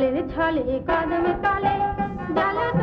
काले रे झाले कादम काले डाला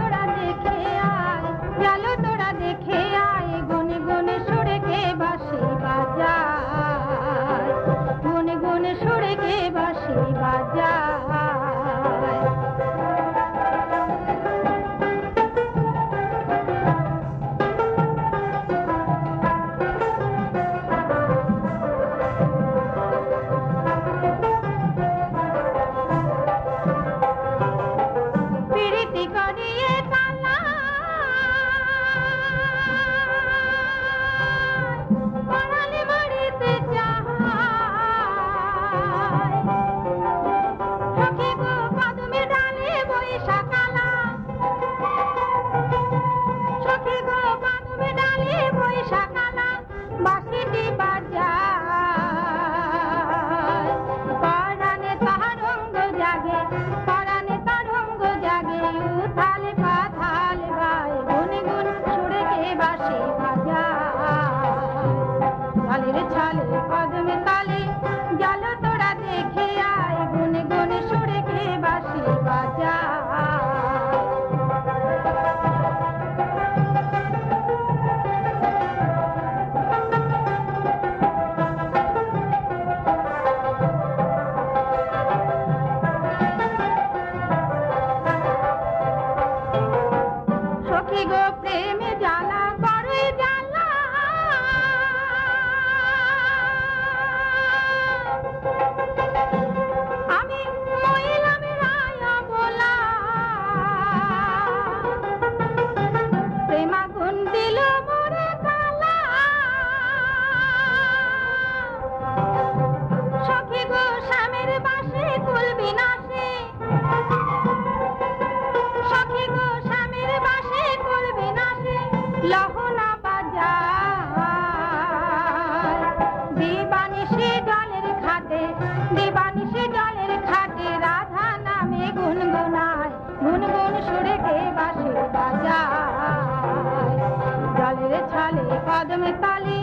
কদম তালে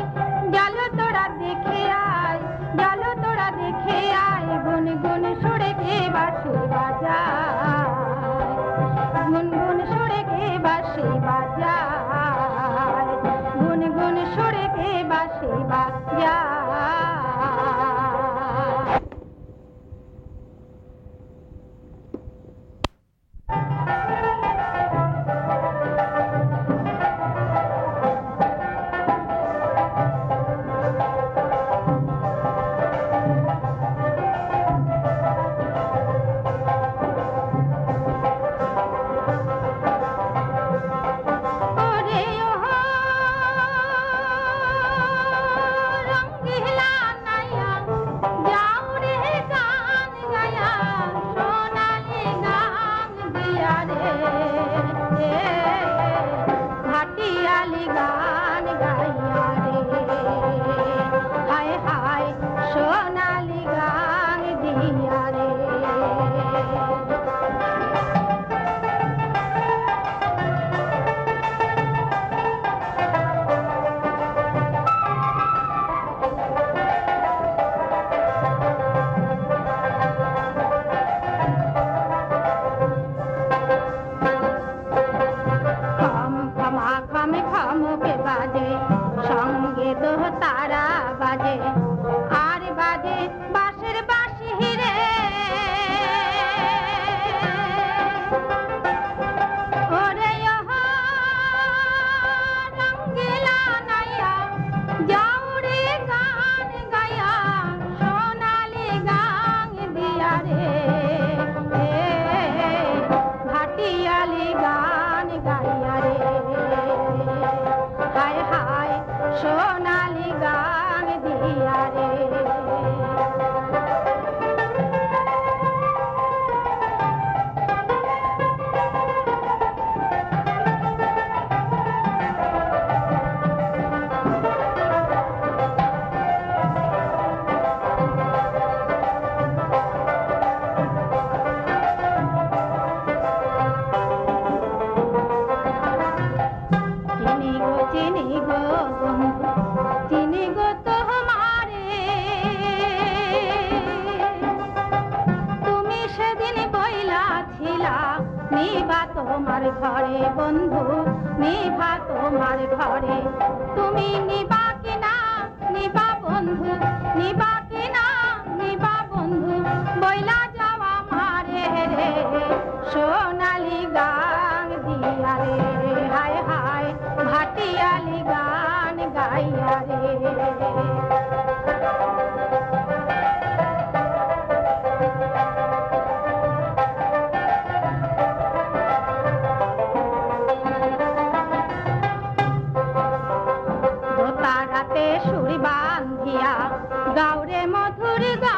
গেল তোরা দেখে আয় গেল তোরা দেখে আয় গুন গুন সরে গে বাসে বাজা গুন গুন সরে গে বাসে বাজা গুন গুন সরে গে বাসে বাজা তোমার ঘরে বন্ধু নিভা তোমার ঘরে। তুমি নিবা কিনা নিবা বন্ধু নিবা গাউরে মধুর গা।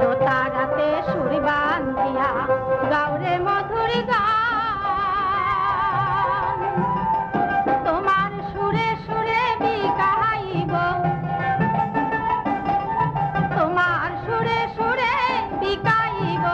দোতারাতে সুর বান্ধিয়া গাউরে মধুর গা। তোমার সুরে সুরে বিকাইব তোমার সুরে সুরে বিকাইব